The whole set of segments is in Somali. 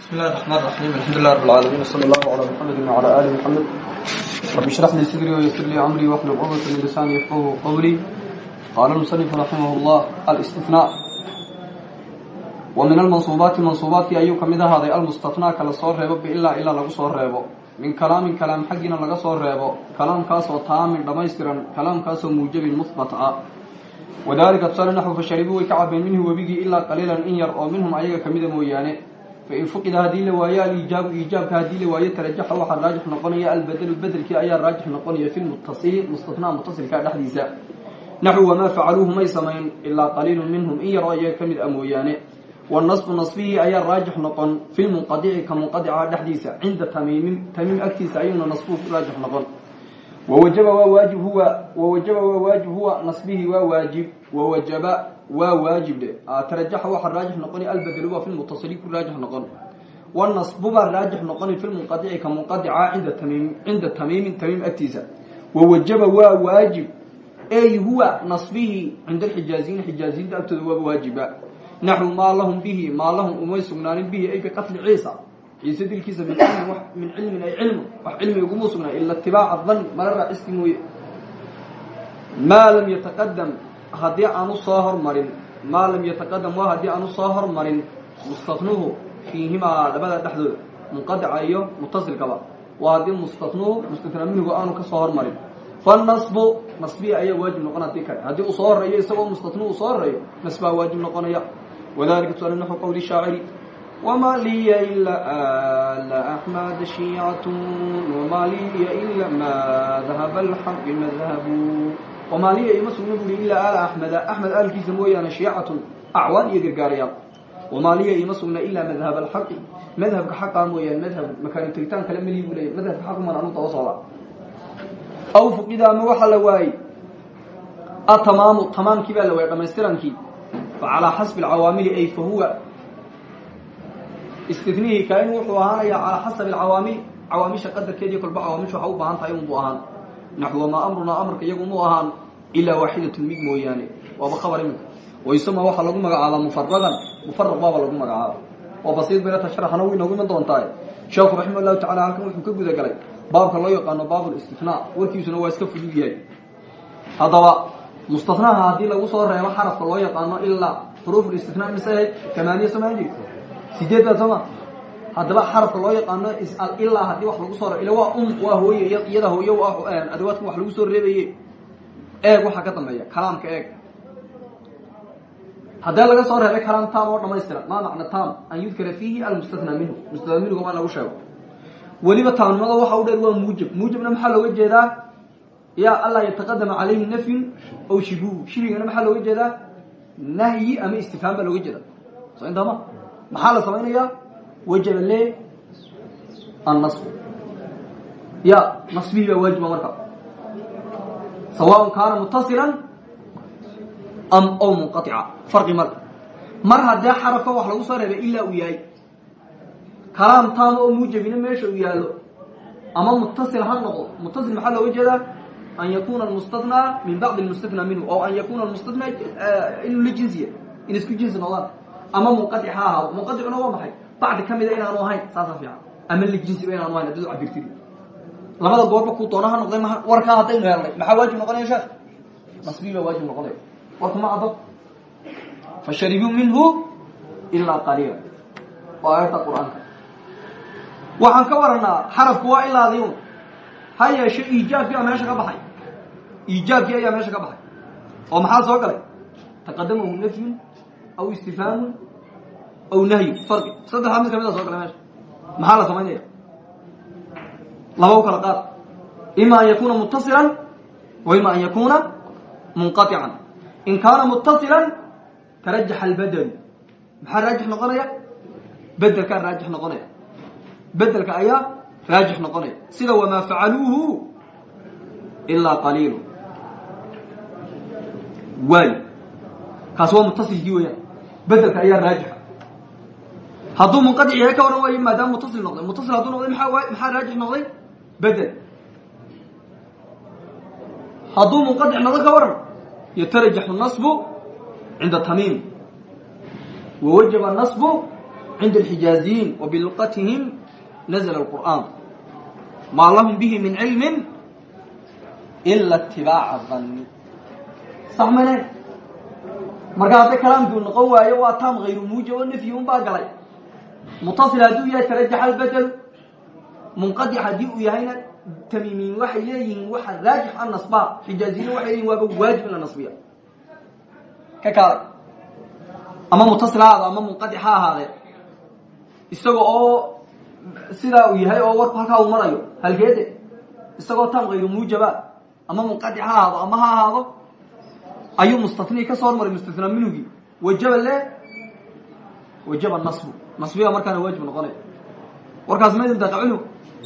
بسم الله الرحمن الرحيم الحمد لله رب العالمين وصلى الله على محمد وعلى آل محمد رب اشرح لي صدري ويسر لي أمري واحلل عقدة من لساني يفقهوا قولي قال المصنف رحمه الله الاستثناء ومن المنصوبات منصوبات أيو كمida هذا المستثناء kala soo reebo إلا إلا lagu soo reebo min kalaamin kalaam xaggiina laga soo reebo kalaamkaasoo taamin dhammaystiran kalaamkaasoo muujabin muhbat ah wadaalika tusaale naxwu fasharibuu way ka cabeen minhu webigii ilaa qaliilan in yar oo minhum ayaga kamida mooyaane fain fuqida haddii la waayo alijaabu iijaabka haddii la waayo tarajaxa waxaa raajix noqonaya albedelu bedelkii ayaa raajix noqonaya fi lmutasili mustathnaa mutasilka dhexdiisa naxwu wamaa facaluuhu may samayn ilaa qaliilun minhum in yar oo ayaga ka mid a mooyaane wanasbu nasbihii ayaa raajix noqon fi lmunqadici ka munqadica dhexdiisa cinda tamiimin tamiim agtiisa ayuuna nasbuhu raajix noqon wawajaba waa waajib huwa wawajaba waa waajib huwa nasbihii waa waajib wawajaba waa waajib dhe tarajaxa waxaa raajix noqoni albedelu waa fi lmutasili ku raajix noqon. Wanasbuba raajix noqoni fi lmunqadici ka munqadica cinda tamiim cinda tamiimin tamiim agtiisa. Wawajaba waa waajib ey huwa nasbihii cinda alxijaaziyiin xijaaziyiinta agtooda waaba waajiba. Naxwu maa lahum bihi maa lahum umay sugnaanin bihi ay biqatli ciisa. Ciise dilkiisa min min cilmin ay cilmu wax cilmi uguma sugnaa ila itibaaca dan mala raacisti mooye. Maa lam yataqadam haddii aanu soo hormarin maa lam yataqadam waa haddii aanu soo hormarin mustatnuhu fiihimaa labada dhexdooda munqadica iyo mutasilkaba. Waa haddii mustatnuhu mustatna minhu aanu ka soo hormarin. Fanasbu nasbiya ayaa waajib noqon haddii kale. Haddii uu soo horeeyo isagoo mustatnu uu soo horeeyo nasbaa waajib noqonaya. Wadalika tusaale naxu qowli shaaciri. Wma liya ila ala axmad shiicatun wama liya ila ma dahaba alxaqi madhabu wamaa liya ima sugna buri ilaa ala axmeda axmed aalkiisa mooyaane shiicatun acwaan iyo gargaarayaal wamaa liya ima sugna ilaa madhab alxaqi madhabka xaqaa mooyaane madhab makaani tegitaan kale mali buu leeya madhabka xaquman anu daba socda aw fuqida ama waxaa la waayey atamaamu tamaamkii baa la waayey dhamaystirankii facalaa xasbi alcawaamili ay fahuwa istinihii kaain wuxuu ahaanaya calaa xasabi alcawaamil cawaamisha qadarkeediiyo kolba cawaamisha waxa u baahan tahay unbuu ahaan naxwu wamaa amrunaa amarka iyagu mu ahaan ilaa waaxidatun mid mooyaane. Waaba khabar iminka. Waysama waxaa lagu magacaabaa mufaradan mufaraq baaba lagu magacaaba oo basiid baylata sharaxana way inoogu iman doontaa sheekhu raximah llahu tacala halkan wuxuu ka guda galay baabka loo yaqaano baabulistithnaa warkiisuna waa iska fudud yahay. Haddaba mustathnaha haddii lagu soo reebo xarafka loo yaqaano ilaa xuruufulistithnaa mise ahayd tamaaniya somaan jiri. Sideeddaa sooma haddaba xarafka loo yaqaano ilaa haddii wax lagu soo reebo ila waa um waa hooye iyada ah adawaadkan wax lagu soo reebaye eeg waxaa ka dambeeya kalaamka eeg. Haddee laga soo reebay kalaam tam oo dhamaystiran maa macna tam an yudkara fiihi almustathnaa minhu. Mustathnaa minhuga waa in lagu sheego. Weliba taamnimada waxa u dheer waa muujab muujabna maxaa looga jeedaa? Ya anlaa yataqadama calayhi nafyun aw shibuhu shibigana maxaa looga jeedaa? Nahyi ama istifhaam baa looga jeeda so intama maxaa la samaynayaa wajaba le annasb. Ya nasbihii baa waajiba marka sawaaء kaana mutasilan am aw munqaطica farqi male mar haddee xarafka wax lagu soo reebay ilaa uu yahay. Kalaam taama oo muujabina meesha uu yaalo ama mutasil ha noqdo mutasil maxaa looga jeedaa? An yakuna almustathnaa min bacdi lmustathnaa minhu. O an yakuna almustathnaa inuu la jinsiya. In isku jinsi noqdaan. Ama munqadic ha ahaado. Munqadicuna waa maxay bacdi ka mida inaanu ahayn saasa fiican. Ama la jinsiba inaanu ahayn haddad cabirtid labada goorba kuu doona ha noqday ma warkaa haddaynu helnay maxaa waajib noqonaya sheekh nasbii baa waajib noqonaya. Warka ma caddo fasharibuu minhu ilaa qaliila. Waa aayadda qur'aanka. Waxaan ka waranaa xarafku waa ilaadii un ha yeeshe iijaabkii aa meesha ka baxay. Iijaabkii ayaa meesha ka baxay. Oo maxaa soo galay? Taqadamahu nafyun aw istifhaamun aw nahyu farqi saddexdaa mid kamida soo galay meesha maxaa la samaynaya laba u kala qaad ima an yakuna mutasilan wa ima an yakuna munqaican in kaana mutasilan tarajaxa albedelu maxaa raajix noqonaya bedelkaa raajix noqonaya bedelka ayaa raajix noqonaya sida wamaa facaluuhu ilaa qaliilu waayo kaasi waa mutasilkii weyaan bedelka ayaa raajixa hadduu munqadic yahay ka waran waayo maadaama mutasil noqday. Mutasil hadduu noqday maa maxaa raajix noqday? Bedel. Hadduu munqadic noqdo ka waran yatarajaxu nasbu cinda tamiim wawajaba nasbu cinda alxijaaziyiin wa biluqatihim nazla alqur'aan maa lahum bihi min cilmin ila itibaaca danni sax mane marka hadday kalaamkii u noqon waayo waa taam hayru muuja oo nafyi un baa galay mutasil hadduu yahay tarajaxa albedelu munqadic haddii uu yahayna tamiimiin waxay leeyihiin waxa raajix an nasbaa xijaaziyiin waxay leeyihiin waaba waajib in la nasbiya ka kaalay ama mutasil ha ahaado ama munqadic ha ahaadee isaga oo sidaa uu yahay oo warku halkaa uu marayo halkeede isagoo taam hayru muujaba ama munqadic ha ahaado ama ha ahaado ayuu mustatnii ka soo hormaray mustatnaa minugii wajaba le wajaba nasbu nasbiga markaana waajib noqonaya warkaas maydin daqacunu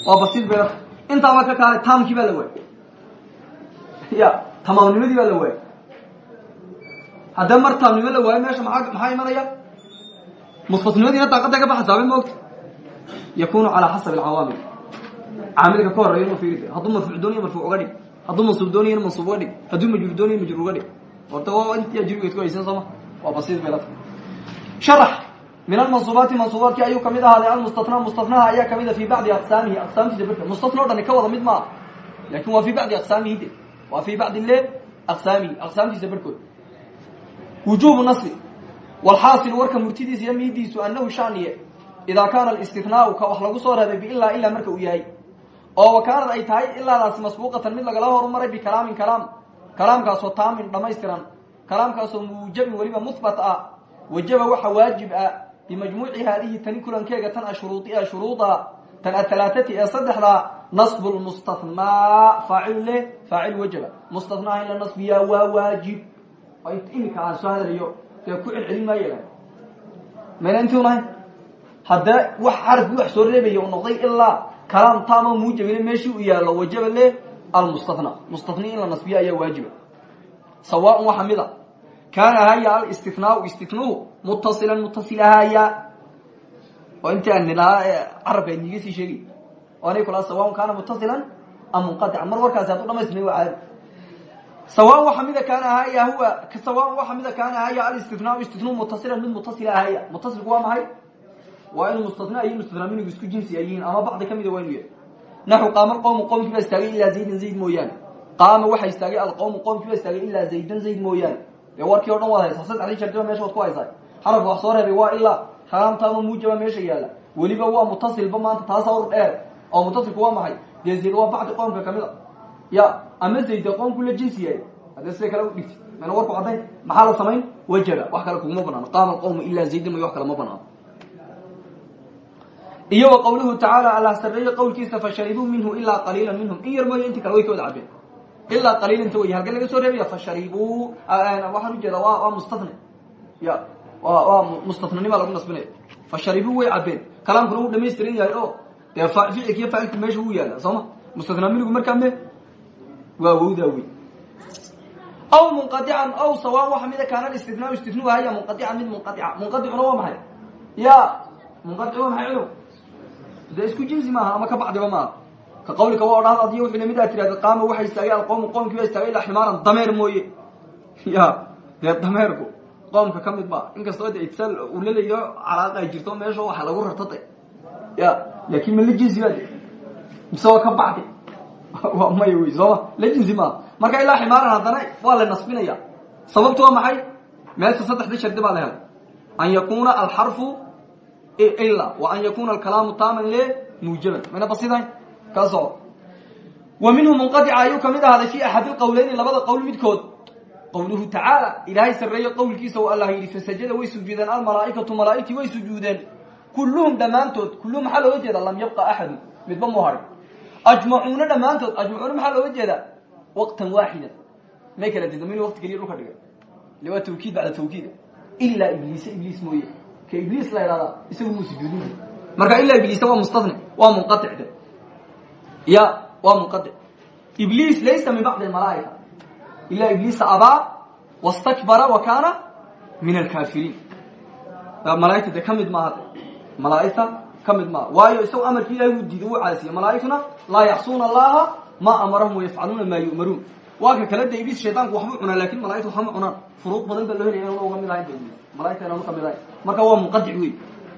waa basiid bay intaaba ka kaalay taamkii baa la waayay. Ya tamaamnimadii baa la waayay. Haddee mar taamnimo la waayo meesha maa maxaa imanaya? Musbatnimadiina daaqada ka baxaysaaba maogta yakunu calaa xasabi alcawaamil. Ka horreeya inu fiiri hadduu marfuuc dooniyo marfuuc uga dhig. Hadduu mansuub dooniyo mansuub uga dhig. Hadduu majruur dooniyo majruur uga dhig. Horta waa intii ajrigeed ku haysan waa basiid bay sharax min almansuubaati mansuubaadkii ayuu ka mid ahaaday almustatna mustatnaha ayaa kamida fi bacdi aqsaamihi aqsaamtiisa barka mustatna o dhani ka wada mid maa laakiin waa fi bacdi aqsaamihi de waa fi bacdi le aqsaamihi aqsaamtiisa barhkood wujubu nasri walxaasilu warka murtidiisa iyo miidiisu anahu shaniye idaa kaana alistinaau ka wax lagu soo reebay biilaa ilaa marka uu yahay oo wa kaanad ay tahay ilaadaasi masbuuqatan mid lagala horumaray bikalaamin kalaam kalaamkaasoo taamin dhamaystiran kalaamkaasoo muujabin weliba muhbat ah wajaba waxa waajib ah bimajmuuci haadihi tani kulankeega tan ashuruuia shuruuda tan ahalaaati ee saddexda nasbu lmustathnaa faacil leh faacil wajaba mustathnaaha in la nasbiyaa waa waajib imika aan soo hadlayo dee ku celcelin maayo mayna intii unahayn haddee wax xarafki wax soo reebaya u noqday ilaa kalaam taama muujabina meeshii u yaallo wajaba leh almustathna mustathni in la nasbiya ayaa waajiba sawaaun waxa mid a kaana haya alistinaau istinahu mutasilan mutasil ahaya oo nilahaa carabka idniga sii sheegay o anay kula sawaaun kaana mutasilan am munqadican mar warkaasi hadduu dhamaystirnay waa caadi sawaan waxa mida kaana ahaya huwa sawaan waxa mida kaana ahaya alistinaau istinahu mutasilan mid mutasil ahaya mutasilku waa maxay waa inuu mustatna iyo mustatna minigu isku jinsi ay yihiin ama bacdi kamida waa inuu yahay naxu qaama alqowmu qowmkii baa istaagay ilaa zaydan zayd mooyaane qaama waxaa istaagay alqowmu qowmkii baa istaagay ilaa zaydan zayd mooyaane dee warkii o dhan waad haysaa saddexdii jardiba meesha waad ku haysaa xarafka wax soo reebay waa ilaa kalaamtaama muujaba meesha yaalla weliba waa mutasilba maanta taasa ur dheer oo mutasilku waa maxay dee zayd waa bacdi qoomka ka mid a ya ama zayd qoomku la jinsi yahay haddee sida kale u dhigti mayna warku caddayn maxaa la samayn wajaba wax kale kuguma banaano qaama alqowmu ilaa zaydan mayo wax kale ma banaano iyo wa qawluhu tacaala allah sareeye qowlkiisa fasharibuu minhu ilaa qaliila minhum. In yar mooya intii kale way ka wada cabeen ilaa qaliilanta wey halka laga soo reebaya fasharibuu waxaan ujeeda wa waa mustatne ya waa mustatnanima lagu nasbinaya fasharibuu way cabeen kalaamkuna wuu dhamaystiran yahay o dee ficilka iyo faacilku meesha wuu yaalla sooma mustatna minigu markaa me waa wowdaa wey aw munqadican aw sawaan waxa mida kaana istinaau istinu haya munqadican mid munqadica munqadicuna waa maxay ya munqadic waa maxay cilo dee isku jinsi maaha ama ka bacdiba maaha ka qawlika waa odhahda adiyo wuxuu la mid a tirahda qaama waxa istaagay alqowmu qoomkii baa istaagay ilaa ximaaran dameer mooye ya dee dameerku qoomka ka mid ma inkastoo de la leeyaho calaaqa ay jirto meesha waxa lagu rartade ya laakin ma la jinsi ba de mise waa ka bacdi waa maya wey sooma la jinsi maaha marka ilaa ximaaran haddana waa la nasbinaya sababtu waa maxay meesha saddexda shardi baa la helay an yakuna alxarfu ila wa an yakuna alkalaamu taaman le muujaban mayna basidayn ka soco wa minhu munqadica ayuu ka mid ahaaday fi axad ilqowleyni labada qowl midkood. Qowluhu tacaala ilaahay sarreeye qowlkiisa u allah yidhi fasajada way sujuudeen almalaaikatu malaaigtii way sujuudeen. Kulluhum dhammaantood kulluhum maxaa looga lam yabqa axadu midba mu harin ajmacuuna dhammaantood ajmacuuna maxaa looga waqtan waaxidan may kala jeeda min waqti keliya dhigay. Ile waa tawkiid bacda tawkiida ilaa ibliise ibliis ka ibliis la idhahdaa isagu muu marka ilaa ibliise waa mustatni waa munqatic ya waa munqadic ibliis laysa min bacdi almalaaika. Ilaa ibliisa abaa wastakbara wa kaana min alkaafiriin malaaigta de ka mid maaha malaaigta ka mid maaha waayo isago amarki ilahi wuu diiday wuu caasiye malaaigtuna laa yaxsuuna allaha ma amarahum wayafcaluuna maa yu'maruun. Waa ka kale de ibliis shaydaanku waxbuu cunaa laakiin malaaigta waxba ma cunaan. Furuuq badan baa loo helaya inuna uga mid ahayn malaaigta inanu ka mid ahayn marka waa munqadic wey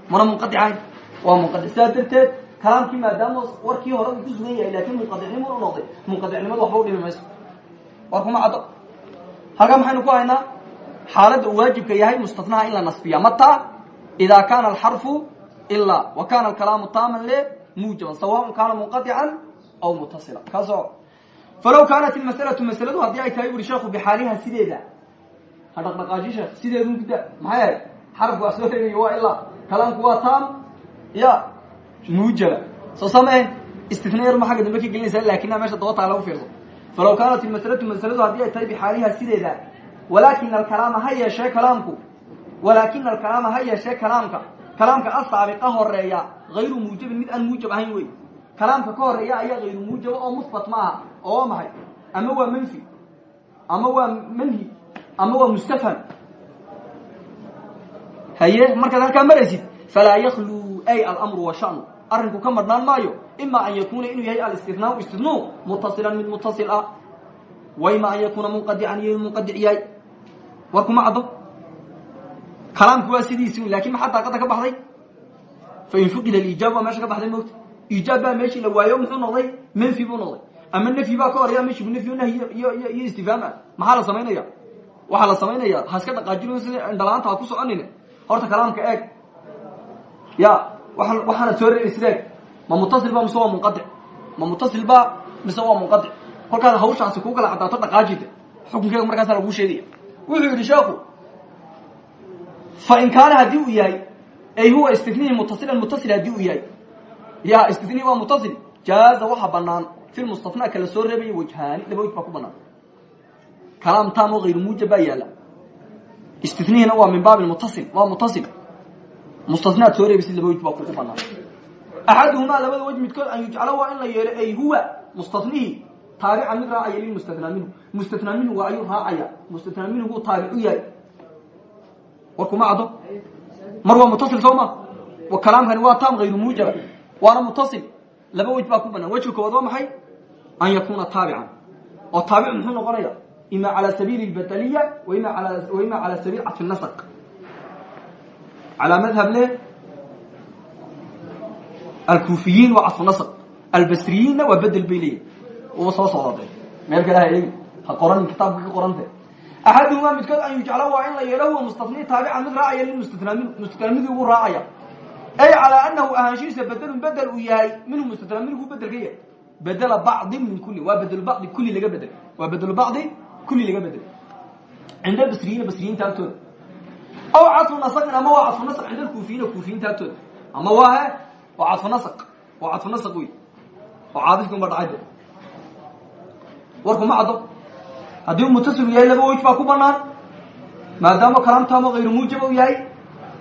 mana munqadic ahayn waa munqadic sidaa darteed kalaamkii maadaama warkii hore uu ku sugan yahay laakin munqadicnimo u noqday munqadicnimadu waxba u dhimi mayso war kuma caddo halkaa maxaynu ku haynaa xaaladda uu waajibka yahay mustatnaha in la nasbiya mata ida kana alxarfu ilaa wa kana alkalaamu taaman le muujaban sawaءn kana munqadican aw mutasila kaasoo falow kaanat ilmasalatu masaladu haddii ay tahay uri sheekhu bixaaliha sideeda ha dhaqdhaqaaji sheekh sideedun guda maxay ahayd xarafku waa soo reegayo waa ilaa kalaamku waa taam ya muujaba soo samayn istinayar ma xagga dambe ka gelinaysaa lakinna meesha daba taa lagu fiirso falow kaanat ilmasalatu masaladu haddii ay tahay bixaaliha sideeda walakina alkalaama ha yeeshee kalaamku. Walakina alkalaama ha yeeshee kalaamka. Kalaamka asaabiqa horreeya hayru muujabin mid aan muujab ahayn wey kalaamka ka horreeya ayaa hayru muujaba oo musbat ma aha oo waa maxay? Ama waa manfi? Ama waa manhi? Ama waa mustafham? Haye markaad halkaa maraysid falaa yakluu ay alamru washanu arrinku ka madhnaan maayo. Ima an yakuna inuu yahay alistinaau istinu mutasilan mid mutasil ah. Wa ima an yakuna munqadican iyo munqadic yahay. War kuma caddo. Kalaamku waa sidiisi laakiin maxaa daaqada ka baxday? Fain fuqida aliijaab waa meesha ka baxday moogta iijaab baa meeshii la waayo muxuu noqday? Manfi buu noqday. Ama nafyi baa ka horeya meshigu nafyi nahyi iyo istifhaam ah maxaa la samaynaya waxaa la samaynaya ha iska dhaqaajino sida indhalaanta ha ku soconin horta kalaamka eeg. Ya waa waxaana soo reebaysid eeg ma mutasil ba mise waa munqadic ma mutasil ba mise waa munqadic kolkaad hawshaasi kuu kala caddaato dhaqaajida xukunkeega markaasa laguu sheegaya. Wuxuu yidhi sheeku fain kaana haddii uu yahay ay huwa istinihi mutasilan mutasil haddii uu yahay. Ya istinihi waa mutasil jaaza waxa banaan fi lmustatna kala soo reebaya wajhaani laba waj baa ku banaan kalaam tam oo hayru muujab baa yaalla istinihina waa min baabi mutasil waa mutasil mustanaad soo reebsid laba wej baa kugu banaan axaduhumaa labada wej midkood an yujcala waa in la yeelo ay huwa mustanihi taabica mid raacaya limustanaa minhu mustanaa minhu waa ayuu raacaya mustanaa minhu wuu taabicu yahay warkuma caddo mar waa mutasil soo ma wa kalaamkani waa taam hayru muujaba waana mutasil laba wej baa ku banaan wejka koowaad waa maxay an yakuuna taabican oo taabic muxuu noqonaya ima calaa sabiili اlbadaliya ima calaa sabiil cadfi nasq calaa madhab le alkufiyiin waa cadfu nasq albasriyiinna waa bedel bay leeyihiin uba soo socdade meel kale ha eegi ha qoranin kitaabka ka qorante axaduhumaa midkood an yujcala waa in la yeelo huwa mustafni taabican mid raacaya lilmustatnaa minhu mustatnaa minhu buu raacaya ay calaa anahu ahaanshihiisa bedelun bedel uu yahay minhu mustatnaa minhu bedel ka yahay bedela bacdin min kulli waa bedelu bacdi kulli aw cadfu nasqin ama waa cadfu nasq cinda alkuufiyiina kuufiyiinta agtooda ama waa he waa cadfu nasq waa cadfu nasq wey oo caadifkunba dhacayde warkuma caddo haddii u mutasil yahay laba wej baa ku banaan maadaama kalaamtaamo hayru muujaba u yahay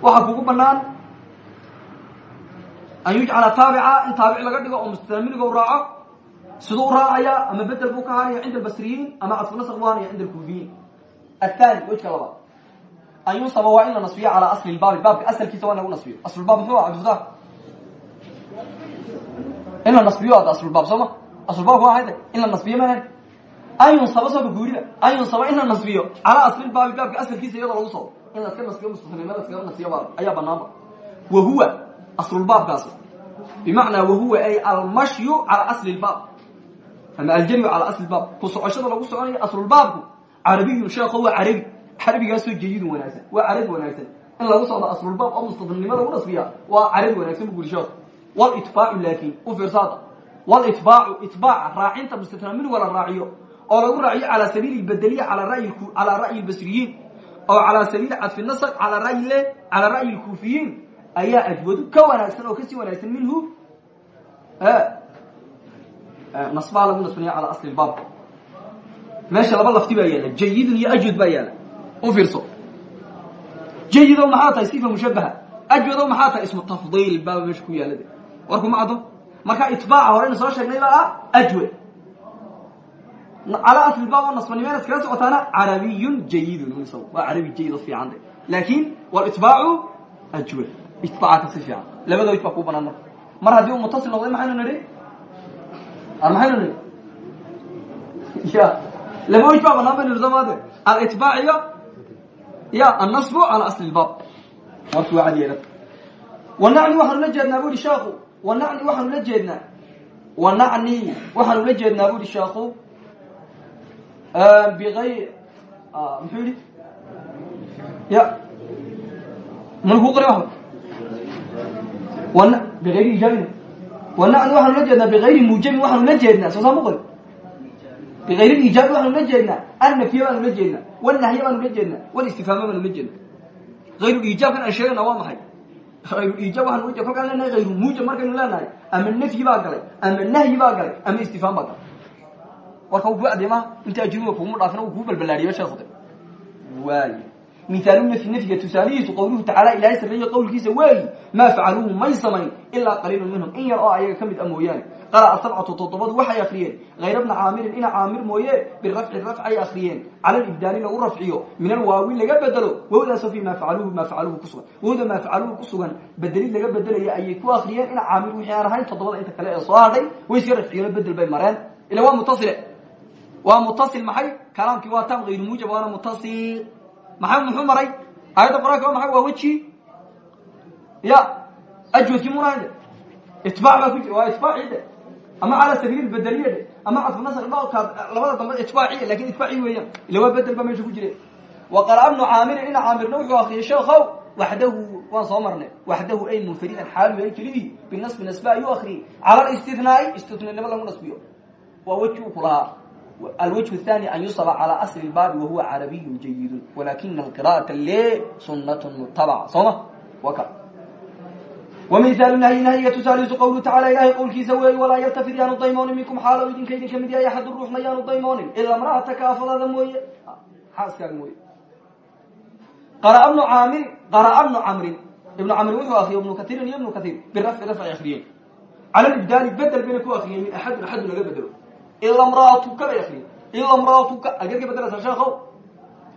waxaa kugu banaan an yujcala taabica in taabic laga dhigo oo mustatnaminiga u raaco siduu u raacaya ama bedel buu ka hanaya cinda albasriyiin ama cadfu nasq buu hanaya cinda alkuufiyiin athani wejka labaad an yunsaba waa in la nasbiyo calaa asli lbaabi baabka asalkiisa waa in lagu nasbiyo aslulbaab muxuu ah cabdifatax in la nasbiyo ada aslulbaab soo ma aslulbaabka waa hayde in la nasbiyo mahe an yunsaba soo baguurida an yunsaba in la nasbiyo calaa aslilbaabi baabka asalkiisa iyadoo lagu soo in laska nasbiyo mustatnimada laskaga nasbiyo baab ayaa banaanba wa huwa aslulbaabkaasi bimacnaa wahuwa ay almashyu calaa asli lbaab ama aljamyu calaa asli baab ku socoshada lagu soconayo aslulbaabku carabiyun sheekho waa carabi carabigaasoo jayidun wanaagsan waa carabi wanaagsan. In lagu socdo aslulbaab oo mustatnimo lagu nasbiya waa carabi wanaagsan bu guri sheekhu walitbaacu laakin u fiirsaada. Walitbaacu itbaaca raacinta mustatnaminiga la raaciyo oo lagu raaciyo calaa sabiili badeliya calaa ra'yi lbasriyiin oo calaa sabiili cadfi nasq alaa ra'yi le calaa ra'yi lkuufiyiin ayaa ajwadu ka wanaagsan oo ka sii wanaagsan minhu. Nasbaha lagu nasbinaya calaa asli baab meesha laba lafti baa yaalla jayidun iyo ajwad baa yaalla u fiirso. Jayido maxaa tahay sifa mushabaha ajwado maxaa tahay ismu tafdiil baaba meesha ku yaalade. War kuma caddo marka itbaaca horeyna soo sheegnay baa ah ajwad calaa asli baab oo nasbanimena iskaga socotaana carabiyun jayidun waa carabi jayid oo fiican de. Laakin walitbaacu ajwad itbaaca kasi fiican. Labada waj baa kuu banaan marka mar haddii uu mutasil noqday maxaynu nidhi? Maxaynu nidhi? Ya. Laba waj baa banaan baynu soomaade alitbaac iyo ya annasbu cala asli lbaab warki waa cad yeelad wanacni waxaanu la jeednaa bu ihi sheekhu wanacni waxaanu la jeednaa wanacni waxaanu la jeednaa bu ihi sheekhu biayr muxuu yihi ya mana kuu qori wan biayri ijaabin wanacni waxaanu la jeednaa biayri muujabin waxaanu la jeednaa soo saa ma qori biayri ijaabi waxaanu la jeednaa annafye baanu la jeednaa walnahye baanu la jeednaa walistifhaame baanu la jeednaa ayru ijaabkan aan sheegana waa maxay ayru ijaab waxaan uga kolkaan leenahay ayru muujab markaynu leenahay ama nafyi baa galay ama nahyi baa galay ama istifhaam baa galay warka ku adeemaha inta ajruba kuuma dhaafina uu kuu balbalaadhiyo sheekhude waay mihaalu nafyi nafyiga tusaalihiisu qowluhu tacaala ilaahay sarreeyo qowlkiisa weeyi maa facaluuhu may samayn ilaa qaliilun minhum. In yar oo ayaga ka mid a mooyaane. Qara'a sabcatu toddobadu waxay akriyeen hayra bna caamirin ina caamir mooye birafci rafcay akriyeen cala libdaali lagu rafciyo min alwaawi laga bedelo. Wawdaasoo fi maa facaluuhu maa facaluuhu kusugan wawda maa facaluuhu kusugan bedelid laga bedelaya ayay ku akriyeen ina caamir wixii aan ahayn toddobada inta kale ee soo hadhay way iska rafciyeeno bedel bay mareen. Ila waa mutasile waa mutasil maxay muxuu maray? Aayadda qur'aanka waa maxay? Waa weji? Ya ajwadkii munahayde itbaac baa ku jira. Waa itbaaci de. Ama cala sabiil bedeliye de. Ama cadfu nasr dhowrkaad labada dambe itbaaci laakiin itbaaci weeyaan. Ila waa bedel baa meesha ku jire wa qara'a bnu caamirin ina caamirna wuxuu akriyay sheekhow waxdahu waan soo marnay waxdahu ay munfaridan xaalu yahay kelidii binasbi nasbe ayuu akriyay cala istinaai istinanimo lagu nasbiyo. Waa weji u ku lahaa الوجه الثاني أن يصب على أصل الباب وهو عربي جيد ولكن القراءة ليه سنة متبعة صمة وكا ومثال النهي نهي تسالس قوله تعالى إلهي قول كي سوي ولا يلتفت يان الضيمون منكم حال ويدين كيدين كمدي أحد الروح يان الضيمون إلا امرأتك أفضل ذموي حاسك الموي قرأ ابن عامر قرأ ابن عمرو ابن عمرو وحو أخي ابن كثير ابن كثير بالرفع رفع أخرين على الإبدال بدل بينك وأخي من أحد أحد لقى بدله ila mraatuka bay akriyen ila mraatuka ageed ka bedelaysaa sheekhow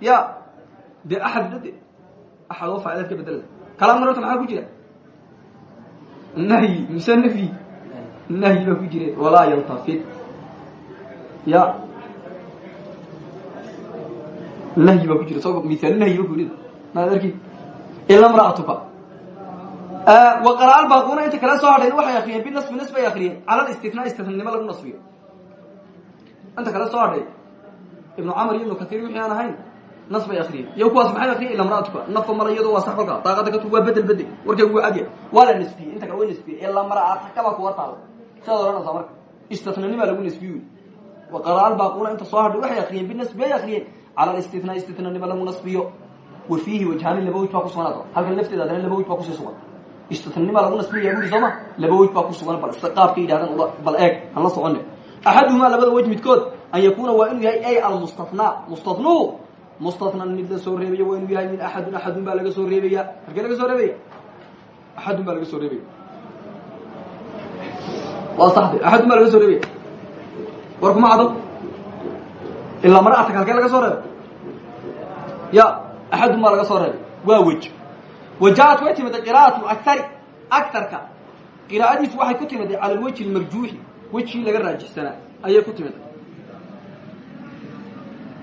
ya de axad dade axad oo faacidaad ka bedelasa kalaam marata maxaa ku jira nahyi mise nafyi nahyi baa ku jire walaa yaltafit ya nahyi baa ku jira so misaal nahyi ba ku yidhi maad arki ila mraatuka waqaraal baaquna inta kala soo hadhayn waxay akriyeen binasbi nasb ay akriyeen cala istina istinanimo lagu nasbiyo inta kale soo hadhay ibnu camr iyo ibnu kaiir wixii aan ahayn nas bay akriyeen iyo kuwaas maxay akriyen ila mraatuka nafka mara iyado waa sax kolka daaqada katu waa bedel bedel warkaygu waa adya waa la nisbiyey inta kale way nisbiyey ila maraataka kuwa taalo sidaad odhanaysaa marka istinanimaa lagu nisbiy wa qaraal baaquna inta soo hadhay waxay akriyeen binasbi bay akriyeen cala istina istinanima lagu nasbiyo wa fiihi wajhaani laba wej baa kusugan halkan lafteeda adana laba wej baa ku sii sugan istinanima lagu nasbiyaya buri sooma laba wej baa kusugan bal qaabka yidhahdan bal eeg han la socone axaduhumaa labada wej midkood an yakuuna waa inuu yahay ay almustatna mustatnu mustatnan mid la soo reebaya waa inuu yahay min axadun axadun baa laga soo reebaya halkee laga soo reebaya axadun baa laga soo reebaya waa saxde axadun baa laga soo reebaya war kuma cado ilaa mara atak halkee laga soo reebay ya axadun baa laga soo reebay waa wej wajaat way timida qira'atu akari akarka qiraa'adiisu waxay ku timiday cala alwejhi lmarjuuxi wejkii laga raajixsanaa ayay ku timid.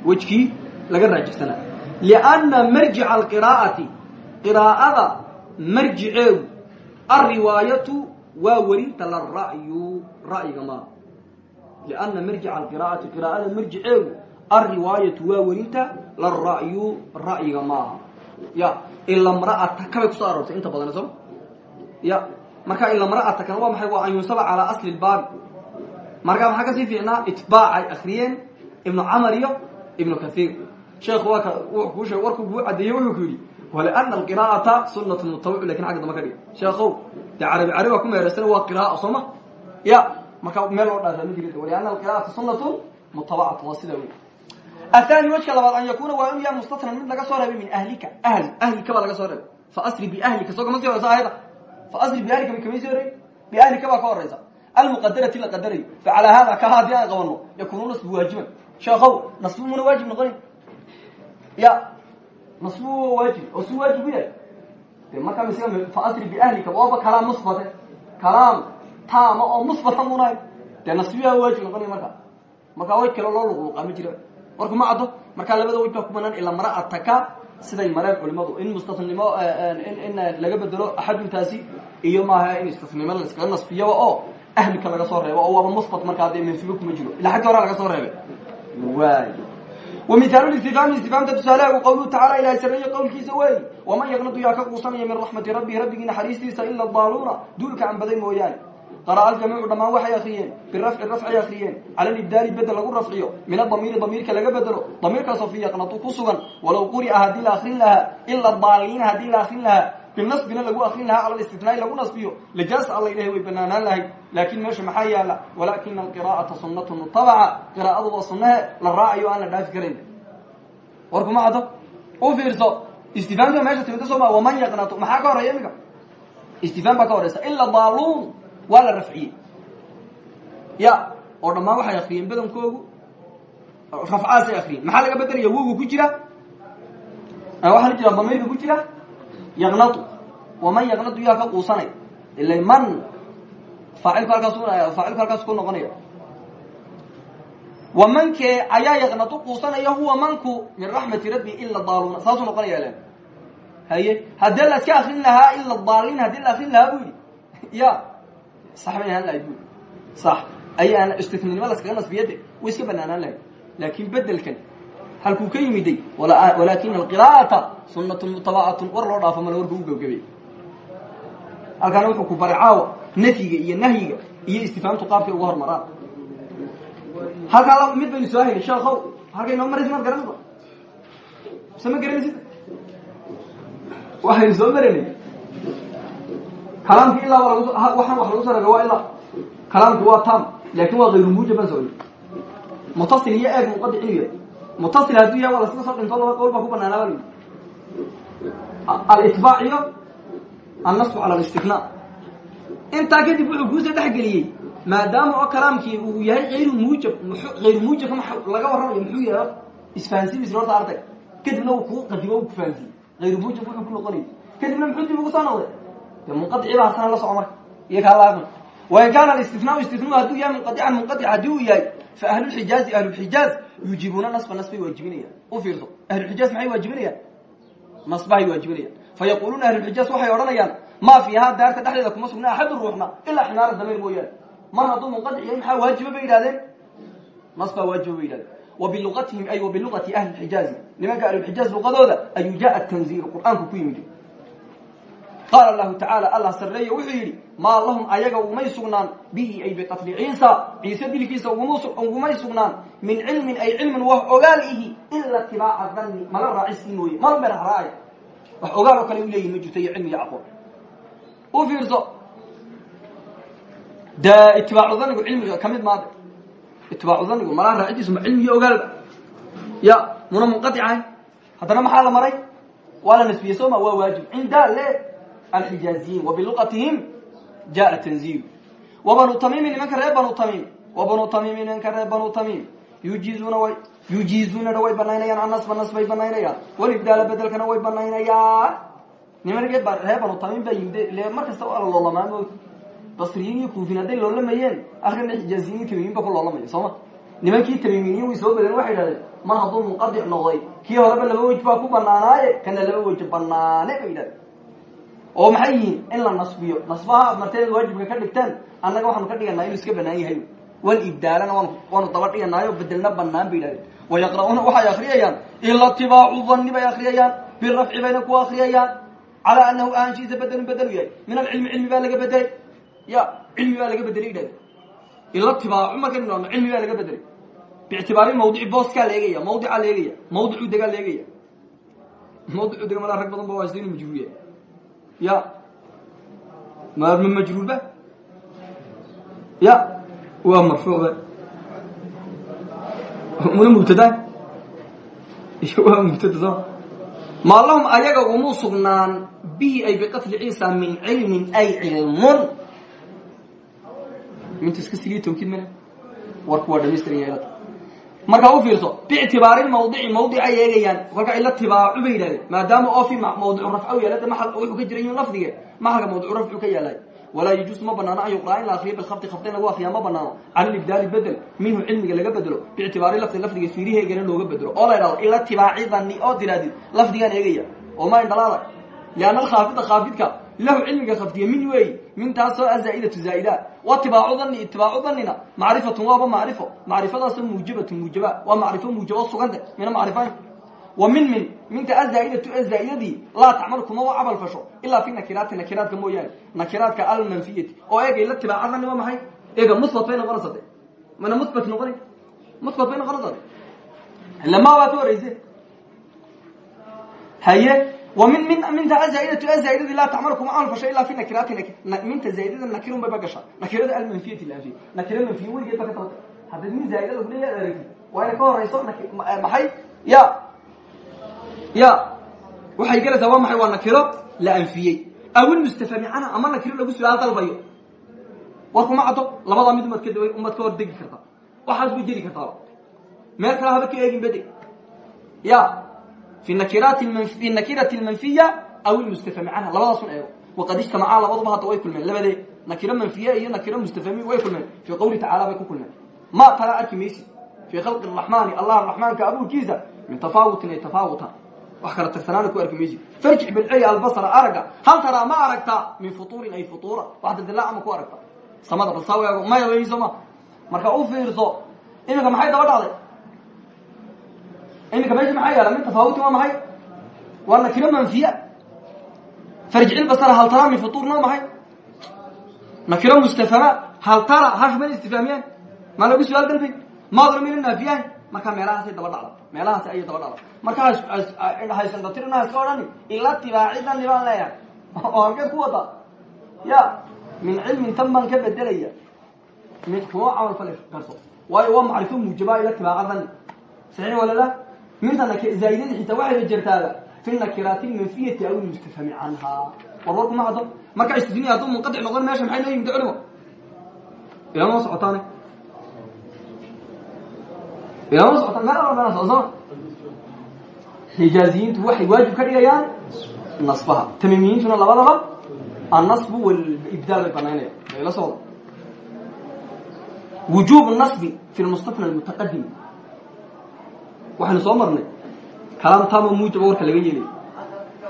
Wejkii laga raajixsanaa lianna marjica alqiraa'ati qiraa'ada marjiceedu alriwaayatu waa werinta la ra'yu ra'yiga maa lianna qiraa'ada marjiceedu alriwaayatu waa werinta la ra'yu ya ila mra'ata kabay ku soo inta badan ya marka ila mra'ata kana waa maxay? Waa an yunsaba calaa asli lbaabi markaa maxaa ka sii fiicnaa itbaacay akriyeen ibnu camar iyo ibnu kaiir sheekhu waa ku sheeg warkuu kuu cadeeyey wuxuu ku yidhi waliana alqiraa'ata sunatu mutabicu laakiin xagga damba ka dhig sheekhow dee carabi carabi baa waa qira'a soo ya marka meel loo dhaasa ma jiri waliana alqira'ata sunatun mutabacatu waa athani wejka labaad an yakuna waa inu yahay mustatnan mid laga soo reebay min ahlika ahli ahlika laga soo reebay. Faasri biahlika soo kama sii horeysa ayada faasri biahlika ma kama sii horey biahlika ka horeysa almuqadarati la qadarayo facalaa hada ka haddii aan qabano yakunu nasbu waajiban sheekhow nasbu muna waajib noqonin ya nasbu waajib oo si waajib u yahay de markaa masiga faasri biahlika waaba kalaam musbate kalaam taama oo musbata munahay dee nasbiyaa waajib noqonaya marka markaa way kale loo luqluqaa ma jira warku ma caddo markaa labada wej baa ku banaan ila mara'ataka siday mareen culimadu in mustatnimo in laga bedelo axaduntaasi iyo maaha in istisnimo la iskaga nasbiyaba oo ahlika laga soo reebo oo waaba musbat markaa dee mansuubo kuma jiro ila xagga horaa laga soo reebay waay ومثال الاستفهام استفهامta تusaalehagu qwluhu tacala ilahay sareeye qowlkiisa wey وman yqnadu yaa ka quusanaya min raxmati rabbi rabbigii naxariistiisa ila daaluuna duulka anbaday mooyaane qara'a aljamiicu dhammaan waxay akriyeen birafci rafcay akriyeen cala libdaali bedel lagu rafciyo min adamiiri damiirka laga bedelo damiirkaasoo fi yaqnatu ku sugan walow quri'a haddii la akrin lahaa ila daaliina haddii la akrin lahaa binasbina lagu akrin lahaa cala istitnaai lagu nasbiyo. Lajaasa alla ilahay way banaanaan lahayd laakin meesha maxaa yaalla walakina alqira'ata sunatu mutabaca qiraa'adu waa sunahe la raacayo aan la dhaafi karayn warkuma caddo? U fiirso. Istifhaamta meesha timida soo ma waman yaqnatu? Maxaa ka horreeya iminka istifhaam baa ka horeysa ila daaluun waa la rafciyey. Ya oo dhammaan waxay akriyeen badankoogu. Rafcaasay akriyeen maxaa laga bedelaya wogu ku jira. Waxaa jira damirka ku jira yaqnatu waman yaqnatu yaa ka quusanay ila man faacilku halkaas faacilku halkaas ku noqonaya. Wamankee ayaa yaqnatu quusanaya huwa manku min raxmati rabbi ila daaluuna saasuu noqonaya len haye haddii la iska akrin lahaa ila daaliin haddii la akrin lahaa bu yidhi. Ya sax bay ahaan lahayd bu sax. Ayaana istinimo laskaga nasbiyade way iska banaanaan lahayd. Laakin bedelkan halkuu ka yimiday walakina alqira'ata sunatun mutabacatun war loo dhaafo mala warka u gebgabay. Halkaana wuxuu ku baray caawa nafyiga iyo nahyiga iyo istifhaamtu qaabkay uga hormaraan. Halkaa mid baynu soo hayni sheekow halkay noo maraysa maad garanaysa mise ma garanaysid? Waxaynu soo maranay kalaamki ilaa waxaan wax lagu soo rega waa ilaa. Kalaamki waa tam laakin waa kayru muujab baan soconi mutasil iyo eeg muqadic inuu yahay mutasil hadduu yahay waa laska soo dhinto laba qowl baa ku banaanaa bal alitbaac iyo annasbu cala alistifnaa intaa kadib wuxuu kuusoo dhexgeliyey maadaama oo kalaamkii uu yahay ayru muujab ayru muujabka ma laga warramayo muxuu yahay isfahansimis horta arday kadibna uu kuu qadimo u kufahansiye ayru muujab wuxuu ku noqonayay kadibna muxuu dib ugu soo noqday de munqadicii baa hasana la soco marka iyo kaalaaqan wain kaana alistifnaau istifnau hadduu yahay munqadican munqadic haddii uu yahay fa ahlulxijaazi ahlulxijaaz yuujibuuna nasba nasbay waajibinayaan. U fiirso ahlulxijaaz maxay waajibinayaan? Nasbahay waajibinayaan. Fayaquluuna ahlulxijaaz waxay odhanayaan maa fiihaa daarta dhexdeeda kuma sugna axadu ruuxna ilaa ximaara damiir mooyaane. Mar hadduu munqadic yahay maxaa waajiba bay yidhahdeen? Nasbaa waajiba bay yidhahdeen. Wa biluqatihim ay wa biluqati ahli lxijaazi nimanka ahlulxijaaz luqadooda ayuu jaa tanziilu qur'aanku ku yimid qaala allahu tacaala allah sarreeye wuxuu yidhi maa lahum ayaga ugumay sugnaan bihi ay biqatli ciisa ciise dilkiisa ugumay sugnaan min cilmin ay cilmin wax ogaal ihi ila tibaaca danni mala raacisii mooye mal been haraaya wax ogaal oo kale u leeyihiin ma jirto iyo cilmi iyo aqoon u fiirso dee itibaacu danigu cilmiga ka mid maada itibaacu danigu malaa raacidiisu ma cilmi iyo ogaalba. Ya muna munqadic ahay haddana maxaa la maray? Waa la nasbiyey soo ma waa waajib. Cinda le alxijaaziyiin wa biluqatihim jaa tanziil wa banu tamiimi nimanka reer banu tamiim wa banu tamiimi nimanka reer banu tamiim yujiizuuna way yujiizuunana way banaynayaan annasba nas bay banaynayaan walibdaala bedelkana way banaynayaan nimankeed baa reer banu tamiim baa yimid le mar kasta waa la loolamaa mo basriyiin iyo kuufin hadday loolamayeen akrina xijaaziyiin tamiimiin ba ku loolamaya soo ma nimankii tamiimiiniyin way soo badeen waxay idhahdeen mar hadduu munqadic noqday kii horeba laba wej baa ku banaanaaye kana laba weji banaane bay oo maxay yihiin? In la nasbiyo. Nasbaha aad marteeda waajibka ka dhigtaan annaga waxaanu ka dhiganaa inuu iska banaan yahay. Wal ibdaalana waan waanu daba dhiganaayo bedelna banaan bay yidhahdeen. Wayaqra'uuna waxay akriyayaan ila tibaacu danni bay akriyayaan birafci bayna ku akriyayaan calaa anahu ahaanshiisa bedelun bedelu yahay. Min alcilmi cilmi baa laga bedelay ya cilmi baa laga bedelay yidhahde ila tibaacu markaynu idhahno cilmi baa laga bedelay biictibaari mawdici booskaa la eegaya mawdicaa la eegaya mawdicu degaa la eegaya. Mawdicu dega malaa rag badan ba waa ya. Ma ma majruurba ya. Waa marfuucba muna mubtada? Waa mubtada. Soo maa lahum ayaga umu sugnaan bihi ay biqatli ciisa min cilmin ay cilmun mintu iska sigii tawkiid mana warku waa dhamaystiran yeelata markaa u fiirso biictibaari mawdici mawdicay eegayaan. Kolka ila tibaacu bay yidhahdeen maadaama oo fi mawdicu rafca u yaalla maal wuxuu ka jiray yun lafdige maxalka mawdicu rafcu ka yaalay walaa yajuusu ma banaano an yuqraa in la akriyo bilkhabti khabti in lagu akriyaa ma banaano cala libdaali bedel minhu cilmiga laga bedelo biictibaari lafdi lafdiga fiiriheegana looga bedelo. Oo la idhahdo ila tibaaci dani oo tirahdid lafdigaan eegaya. Oo ma indhalaala lianna alkhaafida khaafidka lahu cilmiga khafdiya min weey mintaasoo azaaidatu zaaida. Wa tibaacu dani itibaacu danina macrifatun waaba macrifo macrifadaasoo muujabatun muujaba waa macrifo muujabo sugante mina macrifayn wa min min minta azaaidatu azaaidadii laa tacmal kuma wa camal fasho ilaa fi nakiraati nakiraadka mooyaane nakiraadka almanfiyati. Oo eegay la tibaaca dani waa maxay? Eega muhbat bay noqonaysa de mana muhbat noqona muhbat bay noqonaysa de lama waa ka horeyse haye min min minta azaaidatu azaaidadii laa tacmal kuma camal fasho ilaa fi nakiraati minta zaaidada nakirun bay ba gashaa nakirada almanfiyati lanfiya nakira manfiya weligeed ba ka tabata haddaad min zaaidada kuleeyaad aragtid waa inay ka horeyso maxay ya ya waxay gelaysaa waa maxay waa nakiro la anfiyey awil mustafami canha ama nakiro lagu su'aal dalbayo war kuma caddo labadaa mid umad ka umad ka hor degi karta waxaas bay jeri kartaa meel kale haba ka eegin bede ya fi nakirati almanfiya aw ilmustafami canha labadaasun eego waqad ijtamacaa labaduba hadda way kulmeen labadee nakiro manfiya iyo nakiro mustafami way kulmeen fii qawli tacala bay ku kulmeen ma tala arki maysi fii khalqi raxmaani allah raxmaanka abuurkiisa min tafaawutin ay tafaawutan wax kala tagsanaana ku arki maysi farjic bilcey albasra aragga hal taraa ma aragtaa min futuurin ay futuura wax daldilaaca ma ku aragta samada bal saa eego maya weyso ma marka u fiirso iminka maxay daba dhacday iminka meesha maxaa yaalla min tafaawutin waa maxay waa nakiro manfiya farjicil basara hal tara min futuurna waa maxay nakiro mustafama hal tara hashman istifaamiyaan maa lagu su'aal dalbay maadra mina naafiyaan marka meelahaasay daba dhacda meelahaasi ayay daba dhacda marka haysandatirna iska odhani ila tibaacidani baan leeyahay oo halkeed ku wada ya min cilmin tan baan ka bedelaya mid kuma camal fali karto waayo waa macrifo muujaba ila tibaacadani saxiix walala minta zaaidada xitaa waxayba jirtaaba fi nakiraati lmanfiyati aw ilmustafhami canha war war kuma caddo marka istidniya hadduu munqadic noqon meesha maxay noo yimid culimo ilama socotaane ilama socotaan meel alla meela socosama xijaaziyiintu waxay waajib ka dhigayaan nasbaha tamimiyiintuna labadaba annasbu walibdaal bay banaynaya bayla socda wujuub nasbi fi lmustafna almutaqadim waxaynu soo marnay. Kalaam taama muujaba warka laga yeelay.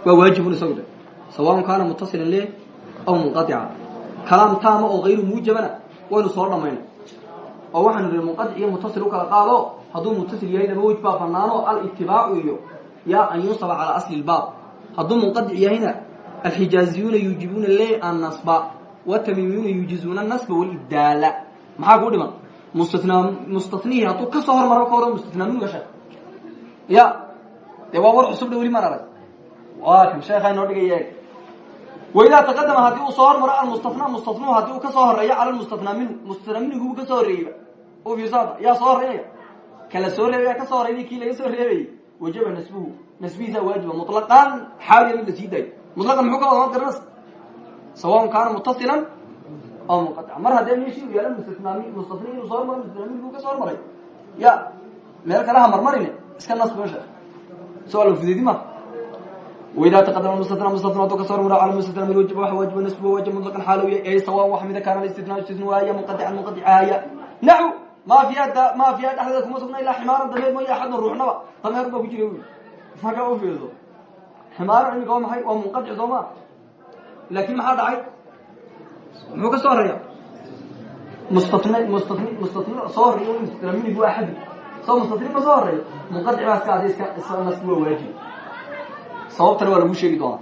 Waa waajibun isagu de. Sawaun kaana mutasilan le aw munqatica kalaam taama oo hayru muujabana waynu soo dhamaynay oo waxaanu nihi munqadic iyo mutasil u kala qaado. Hadduu mutasil yahay laba wej baa banaano alitibaacu iyo yaa an yunsaba calaa asli lbaab hadduu munqadic yahayna alxijaaziyuuna yuujibuuna le annasba watamimiyuuna yuujizuuna anasba walibdaala maxaa kuu dhiman? Mustatna mustatnihi hadduu ka soo hormaro ka hore mustatnaa min gasha ya. Dee waa war cusub dha weli maan arag waa kan sheekha inoo dhigaya waidaa taqadama haddii uu soo hormaro almustatna mustatnuhu haddii uu ka soo horeeyo cala lmustatnaa minhu mustatnaa minhu ka soo horreeyeyba u fiirsaada yaa soo horreynaya kala soo reebaya ka soo horreynay kii laga soo reebayey wajaba nasbuhu. Nasbihiisaa waajiba mutlaqan xaaliya mid la sii daayo. Mutlaqan muxuu ka wada ma garanaysa sawaun kaana mutasilan aw munqatica mar haddee meeshii u yaalla mustatnaa mustatni inuu soo hormaro mustatnaa minhu ka soo hormaray. Ya. Meel kale ha marmarine iska nasb meesha su'aal fudeedi ma waidaa taqadama mustatna mustatna hadduu ka soo hormaro cala mustatna min wajib waxa waajiba nasbuhu wajib mutlaqan xaalow yahay ay sawaan wax mida kaana istitnaa istitnuwaaya munqadican munqadicaaya naxu ma fiiha ma fiiha dhexdeeda kuma sugna ilaa ximaaran dameer mooya axadna ruuxnaba dameer baa ku jira wi marka u fiirso ximaaran imika waa maxay waa munqadic soo ma laakin maxaa dhacay muxuu ka soo horreeya mustatne mustatni mustatni soo horreeya mustatna minig waa axadi soo mustatni ma soo horeeyo munqadic baa iska adi iska iska nasbi waa waajib sababtana waa lagu sheegi doonaa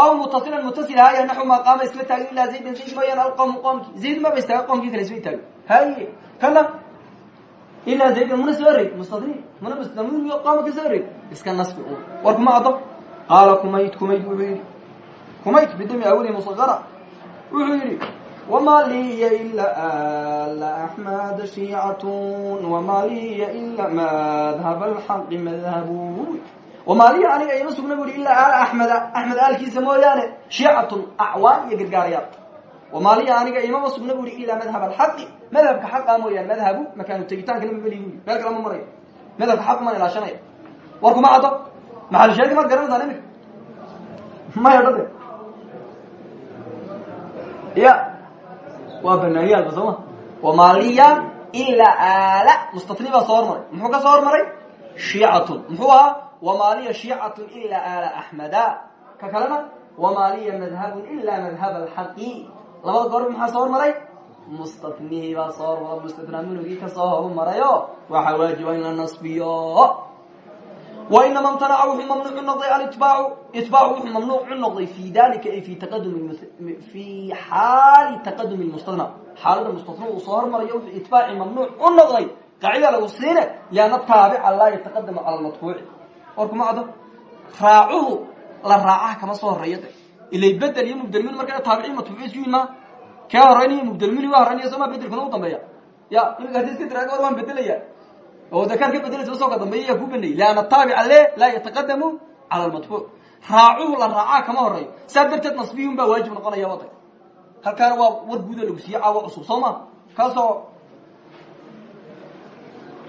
aw mutasilan mutasil haya naxu maa qaama isma taagin ilaa zaydan zayd mooyaan alqawmu qoomki zayd maba istaaga qoomkii kale isma taagin haye kana ilaa zaydan muna soo horey mustatni muna mustamn qooma ka soo horey iska nasbi un war kuma caddo qaala kumayd kumayd wuxuu yidhi kumayd bidami awli musagara wuxuu yidhi liya ila ala axmada shiicatun wama liya ila madhab alxaqi madhabu wamaa liya aniga ima sugna bu ihi ilaa aala axmeda axmed aalkiisa mooyaane shiicatun acwaan iyo gargaarayaal wamaa liya aniga imama sugna bu ihi ilaa madhab alxaqi madhabka xaqa mooyaane madhabu makaanu tegitaankana mameli bu meel kale ma marayo madhabka xaq maan ilaashanaya war kuma caddo maxalsheegi maad garanaysaan imika maya dhade ya waa banaanyaalba soo ma? Wamaliya ilaa aala. Mustatni baa soo hormaray. Muxuu ka soo hormaray? Shiicatun. Muxuu ahaa? Wamaliya shiicatun ilaa aala axmeda ka kalena wamaa liya madhabun ila madhab alxaqi labada goorba maxaa soo hormaray? Mustatnihii baa soo hormara mustatnaa minugii ka soo hormarayo. Waxaa waajiba in la nasbiyo wainama mtanaca wuxuu mamnuucu noqday alitbaacu itbaacu wuxuu mamnuucu noqday fi dalika ay fi xaali taqadumi lmustatna xaalada mustatna uu soo hormarayo wuxuu itbaaci mamnuuc u noqday qaacida lagu siine lianna taabica laa yataqadamu cala lmatbuuci warkuma caddo raacuhu la raacaha kama soo horeeyo de ilay bedel iyo mubdelmin markaa taabiciin matbuuci isku yimaa kee horeynaya mubdelmin waa horeynaya soo maa bedelkuna u dambeeya ya imika haddii iska tiraga waan bedelaya oo dakaar ka bedelaysa soo ka dambeeya yaa ku banayy lianna taabica le laa yataqadamu cala raacuhu la raacaa kama horeeyo saa darteed nasbiyun waajib noqonaya waday halkaana waa war guuda lagu siiye caawo cusub soo ma kaasoo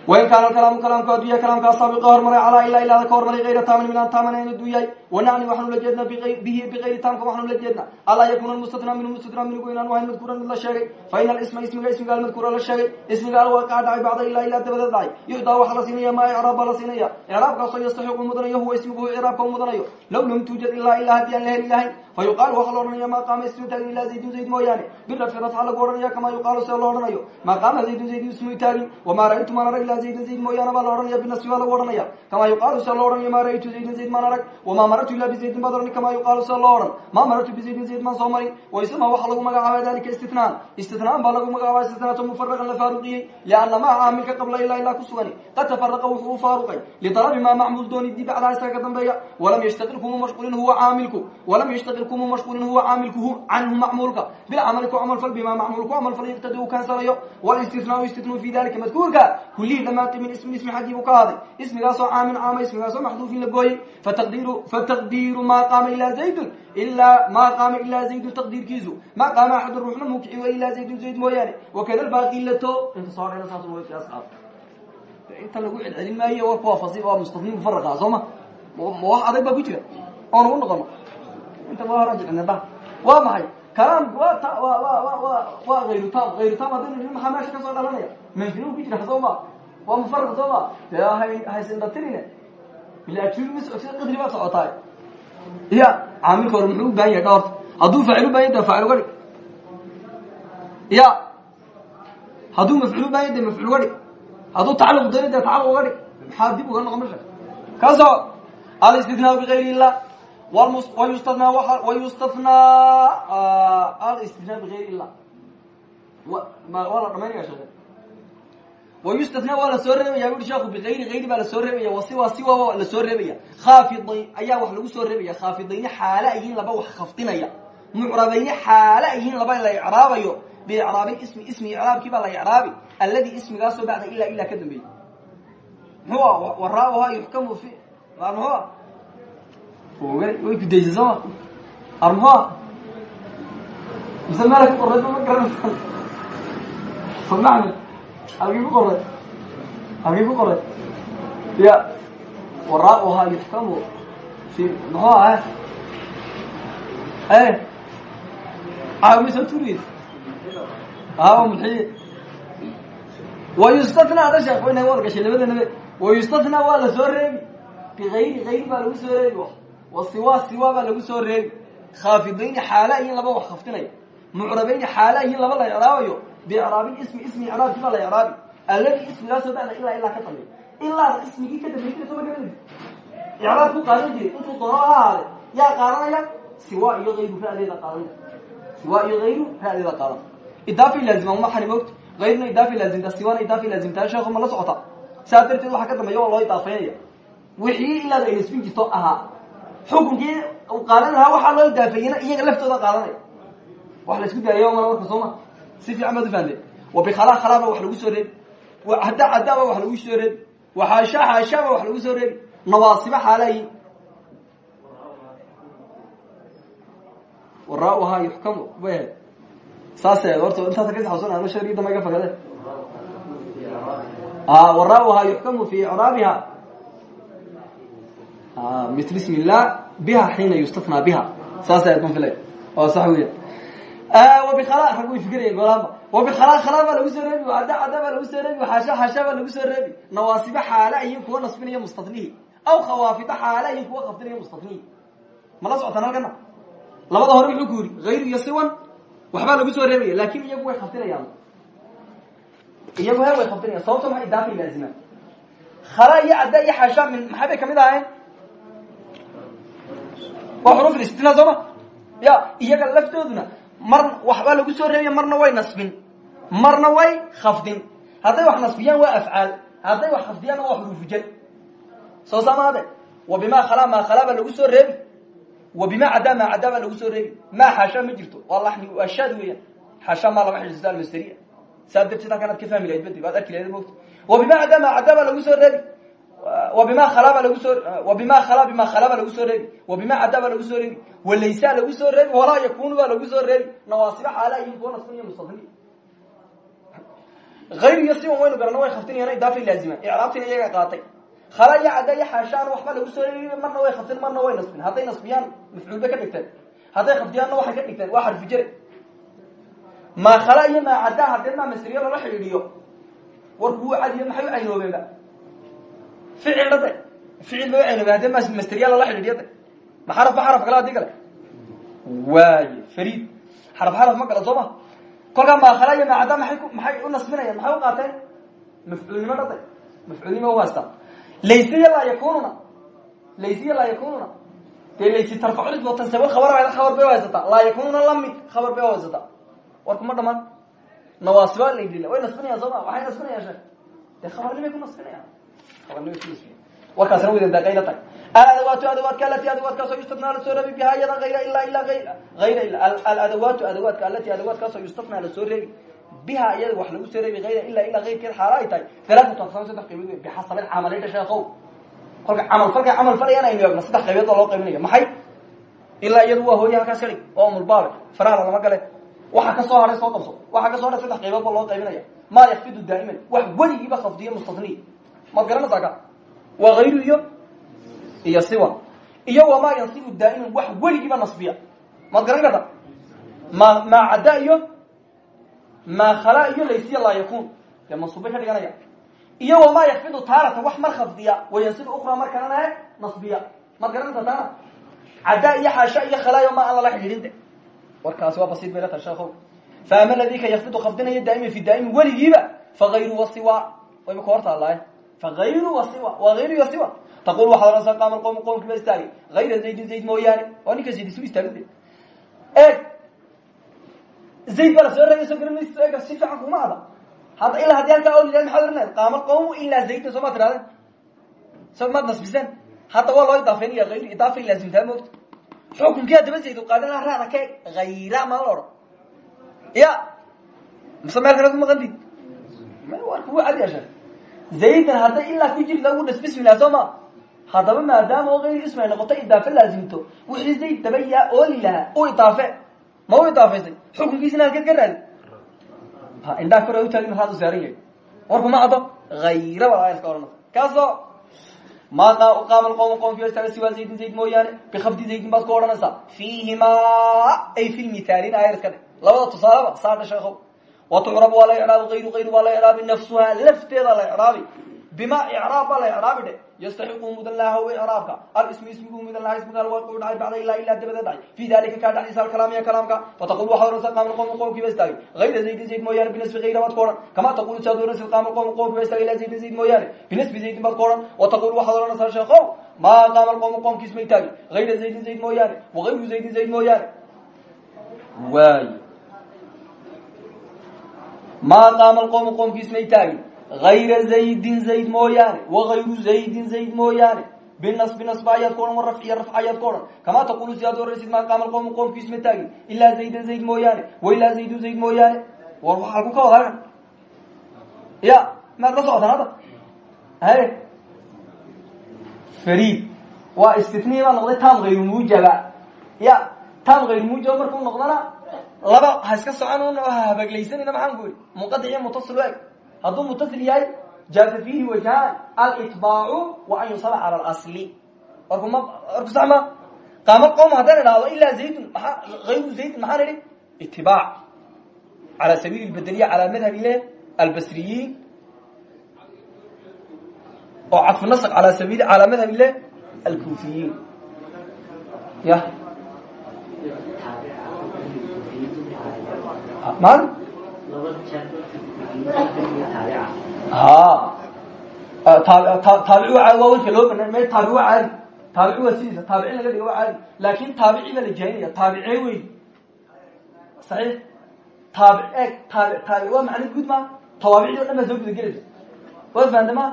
wain kaana kalaamu kalaamku hadduu yahay kalaamkaa saabiqa hormaray calaa ilaa ilaada ka hormaray ayra taamin min aan taamanayn hadduu yahay wanacni waxaanu la jeednaa bihi bikayri taamka waxaanu la jeednaa alaa yakuna mustatnaa minhu mustatnaa minhu inaan ahayn madkuuran mid la sheegay. Fa ina alisma ismiga ismiga almadkuura la sheegay. Ismiga alwaqaa dhacay bacda ilaa ilaa dabadeed dhacay yucdaa waxaa la siinaya maa icraab baa la siinaya icraabkaasoo yastaxiqu mudanayo huwa ismiguhu icraabka u mudanayo. Low lam tuujad ilaa ilaa haddii aan fa yuqaalu waxaa la odhanaya maa qaama ismu taagin ilaa zaydun zayd mooyaane birafci rafca lagu odhanaya kamaa yuqaalu sida loo odhanayo maa qaama zaydun zaydun ismu taagin wamaa ra'aytu maan arag ilaa zaydun zayd mooyaane baa la odhanaya binasbi baa lagu odhanaya kamaa yuqaalu sida loo odhanayo maa ra'aytu zaydun zayd maan arag wamaa marartu ilaa bizaydin baad odhani kamaa yuqaalu sida loo odhan maa marartu bizaydin zayd maan soo marin waisma waxaa lagu magacaabaa dalika istitnaan. Istitnaan baa lagu magacaabaa istitnaato mufaraqan la faaruqiyey lianna maa caamilka qabla ilaa ilaa ku sugani qad tafaraqa wuxuu u faaruqay lidalabi maa macmuul kumuu mashquulin huwa caamilku canhu macmuulka bilcamali ku camalfal bimaa macmuul ku camalfal yaqtadi uu kansanayo wlistitnaau istitnuu fi dalika madkuurka kullihii dhammaantay min ismin ismi xaggii buu ka ahaaday ismigaasoo caamin caama ismigaasoo maxduufin la gooyey fataqdiiru maa qaama ilaa zaydun ilaa maa qaama ilaa zaydun taqdiirkiisu maa qaama axadun ruuxna muu kici way ilaa zaydun zayd mooyaane wakada baaqilato inta soo dhena saas way qiyaas qaad inta lagu celcelin maayo waa fasi waa mustafni mufaraqa soo ma ma wax adag baa ku jira oon ugu noqono inta waa hora jicnaba waa maxay? Kalaamku waa ta wa wa wa wa waa hayru tam hayru tam haddaynu nihi maxaa meesha ka soo dhalanaya? Manfinu ku jira soo ma waa mufaraq soo ma dee hay haysindatirine ma socotid qadri baad socotaay. Ya caamilka hore muxuu u baahan yahay dhowrta hadduu faacil u baahan yahay de faacil uga dhig ya hadduu mafcuul u baahan yahay de mafcuul uga dhig hadduu tacalluq doonayo de tacalluq uga dhig maxaa dib uga noqon meesha kaasoo alistitnaa bigayri illah wyustana wayustathnaa alistitnaa bigayri illah waa la dhamaynaya sheeke wayustathnaa waa la soo reebaya ui sheeku bigayri gayri baa la soo reebaya wasiwa siwa la soo reebaya khaafidayn ayaa wax lagu soo reebaya khaafidayni xaale ayihiin laba wax khafdinaya mucrabayni xaale ayihiin laba la icraabayo. Biicraabi ismi ismi icraabkii baa la icraabi. Alladii ismigaasoo bacda ilaa ilaa ka dambeeyey. Muxuu waraaha yuxkamu fi muxuu way kudaysa sooma armuxua mise meela ku qoray ma garanaysa samaxmed halkii ku qoray halkii ku qoray ya waraaha yuxkamu fi muxuu aha e caawisa turid aa mulxiye wayustathnaa ada sheek wayna war gashay labadanabe wayustathnaa waa la soo reebi. Bigayri gayri baa lagu soo reebi wasiwa siwa baa lagu soo reebi khaafidayni xaala ihin laba wax khaftinaya mucrabayni xaala ihin laba la icraabayo biicraabi ismi ismi icraabkii baa la icraabi alladii ismigaasoo bacda ilaa ilaa ka dambeey ilaada ismigii ka dambeey soo ma garanaysa icraab ku qaadan jiray intuu doono ha ahaade yaa qaadanaya siwa iyo ayru ra'deeda qaadanaya siwa iyo ayru ra'deeda qaadan idaafi laazima uma xani mogta ayrna idaafi laazimta siwana idaafi laazimtaa sheekhu ma la socota. Saa darteed waxaa ka dambeeya oo loo idaafaynaya wixii ilaada ay nasbin jirto ahaa xukunkii u qaadan lahaa waxaa loo idaafeeyena iyaga laftooda qaadanaya wax la isku daayo mana marka soo ma. Si fiican baad ufahamte wabikhalaa khalaaba wax lagu soo reebi hadda caddaaba wax lagu soo reebi waxaasha xaashaaba wax lagu soo reebi nawaasiba xaalayi. Warauhaa yuxkamu. Bay saas horta intaasa ka saxabsan ama sharigi dambe ga fakade warauhaa yuxkamu fi icraabiha mitl ismi illah biha xiina yustathnaa biha saas ayad kunfilay oo sax weya wabikhala rag way fikiraya golaanba wabikhala khala baa lagu soo reebi cadda baa lagu soo reebi xaasha xaasha baa lagu soo reebi nawaasiba xaala iyo kuwa nasbinaya mustatnihi aw khawaafida xaala iyo kuwa khafdinaya mustatnihi ma la socotaan halkana labada hore muxuu ku yidhi hayr iyo siwan waxbaa lagu soo reebaya laakin iyagu way khaftinayaan iyagu he way khaftinayaan sababto maxay idaafay laazimaan khala iyo cadda iyo xaasha min maxay bay ka mid ahayn waa xuruf istina sooma ya iyaga laftooduna mar waxbaa lagu soo reebaya marna way nasbin. Marna way khafdin. Hadday wax nasbiyaan waa afcaal. Hadday wax khafdiyaanna waa xuruufujal soo saamaade wa bimaa khalaa maa khalaa baa lagu soo reebi. Wa bimaa caddaa maa caddaa baa lagu soo reebi. Maa xaasha ma jirto. Waa laxni waa shaad weeyaan. Xaasha maa lama xidhiisto almasteriya saa darteed halkan ad ka fahmi lahayd badi waad arki lahayd mogta wa bimaa caddaa maa caddaa baa lagu soo reebi wa bima khala baa lagu soo wa bima khala bima khala baa lagu soo reebi wa bima caddaa baa lagu soo reebi walaysaa lagu soo reebi walaa yakunu baa lagu soo reebi nawaasiba xaala yihiin kuwa nasbin iyo mustafni ayr iyo siwan waynu garano way khaftinayaan idaafa laazimaan icraabtina iyaga qaatay. Khala iyo cadda iyo xaashaan waxba lagu soo reebi marna way khaftin marna way nasbin. Hadday nasbiyaan mafcuul bay ka dhigteen. Hadday khafdiyaanna waxay ka dhigteen waa xarfi jare maa khala iyo maa caddaa haddee maa masriyo lala xidhiidhiyo. Warku wuu cadiyo maxay u caynoobeenba ficil dhade ficil bay u caynoobeen haddee ma masteriya lala xidhiidhiyo de ma xaraf ba xaraf kale haddii kale? Waaye fariid xaraf xaraf ma gala soo ma? Kolkaa maakhala iyo maacadda maay maxay u nasbinayaan maxay u qaateen mafcuulnimo dhada mafcuulnimo u haystaa. Laysiya laa yakununa laysiya laa yakununa dee laysi tarfaculismo tansabo khabar khabar bay haysataa. Laa yakununa la mid khabar bay haysataa. War kuma dhamaan? Nawaasiba laydila way nasbinayaan soo ma? Waxay nasbinayaan sheek dee khabarnimay ku nasbinayaan warkaasna waydan daaqayla tahay aladawaatu adawaadka alati adawaadkaasoo yustafnaa la soo reebi bihaa iyada ayra ilaa ilaa ayra aladawaatu adawaadka alati adawaadkaasoo yustafnaa la soo reebi bihaa iyada wax lagu soo reebi ayra ilaa ilaa ayrkeed xaala ay tahay dalaatatu aqsaam saddex qaybood wey bixasabi camalida sheekow kolka camal falkay camal falayaan aynu eegno saddex qaybood oo loo qaybinayo maxay ilaa waxa ka soo haray soo qabso waxa ka soo haray saddex qaybood loo qaybinaya maa yakfidu daa'iman wax weligiiba khafdiyo mustafniy maad garanaysaa ka waa iyo iyo siwan iyo wamaa yansibu daa'iman wax weligiiba nasbiya. Maad garan ma maa cadda iyo maa khala iyo laysiya laa yakun dee mansuubbay ka dhiganaya. Iyo wamaa yakfidu taaratan wax mar khafdiya. Wayansibu ukra mar kalena nasbiya. Maad garan karta taana? Cadda iyo xaasha iyo khalaayo ma aan lala xidhiidhin de warkaasi waa basiid bay la tahay sheekhow fa ama ladii ka yakfidu khafdinaya daa'iman fi daa'imin weligiiba fa hayru wasiwa wayba ka hortaalaay fa hayru wasiwa waa taqul waxaad ohanaysaa qaama qowm qowmkii ba istaagay hayra zaydin zayd mooyaane waa ninka zayd isu istaagide eeg zayd baa la soo reebay soo garan maysid eega si fiican kuma ada hadda ilaa haddii halkaa oli maxaad oranaya qaama qowm ilaa zaydin soo ma tirahdeen so maad nasbiseen hadda waa loo idaafeynaya hayru idaafay laazimtaa moogta xukunkii haddaba zayd u qaadan laha raada ka hayra ma la odhan ya mise meel kale ku maqantid warka wuu cad yeesha zaydan hadday ilaa ku jiri lagu dhas bismilah soo ma haddaba maadaama oo hayr ismi ay noqoto idaafe laazimto wixii zayd daba yaa ooli lahaa u idaafe ma u idaafaysay xukunkiisina halkeed ka raadi ha indhaa kor u taagin raad u saaran yahay warku ma caddo hayra baa iska ohanaysa kaasoo ma qaama qowm qowmki istaaga siwaa zaydin zayd mooyaane bikafdi zaydin baad ku odhanaysaa fiihimaa ay fi lmithaalin ayar iska dhe labada tusaaleba saadha sheekow watucrab waa la icraabi ayru ayru waa la icraabi nafsuhaa lafteeda la icraabi bima icraab baa la icraabi dhe yastaxiqu mudan laha w icraabka alismu ismigu mudan laha ismiga alwaqu dhacay bacda ilaa ilaa dabada dhacay fi dalika kaa dhexdiisa alkalaam iyo kalaamka fataqul waxaad ohanaysaa qaama qowm qowmkii ba istaagay hayra zaydin zayd mooyaane binasbi hayra baad ku odhan kama taqulu saad ohanaysid qaama qowm qowmkii ba istaagay ilaa zaydin zayd mooyaane binasbi zaydin baad ku odhan wataqul waxaad ohanaysaa sheekow maa qaama qowm qowmkiis ma istaagay hayra zaydin zayd mooyaane wagayru zaydin zayd mooyaane waay maa qaama alqowmu qowmkiis may taagin. Hayra zaydin zayd mooyaane wagayru zaydin zayd mooyaane. Binasbi nasba ayaad ku odhan warafciya rafca ayaad ku odhan kamaa taqulu si aad oraysid maa qaama alqowmu qowmkiis ma taagin. Ilaa zaydan zayd mooyaane wa ilaa zaydu zayd mooyaane. War wa halku ka wada halkan ya maad la socotaan hadda haye fariid. Waa istitniya baa noqday tam hayru muujaba. Ya tam hayru muujaba markuu noqdana laba ha iska socon un habaglaysanayna maxaan ku munqadic iyo mutasil eg hadduu mutasil yahay jaaza fiihi wajhaan alitbaacu wa an yusala cala alasli warku ma warku sax ma? Qaama qowm haddaan idhaahdo ilaa zaydun maaa hayru zaydin maxaan idhi? Itibaac cala sabiili lbedeliya calaa madhabi le albasriyiin. Oo cadfu nasq ala sabiili calaa madhabi le alkuufiyiin. Ya mal? Ha taabici waa caadi waa wanka loo banaan may taabici waa caadi taabici waa sidiisa taabicin laga dhiga waa caadi laakin taabici baa la jahinaya taabicee wey saxiix taabi eeg taabi taabi waa macna guud maa tawaabicdii o dhan baa soo guda gelaysa waa fahamta ma?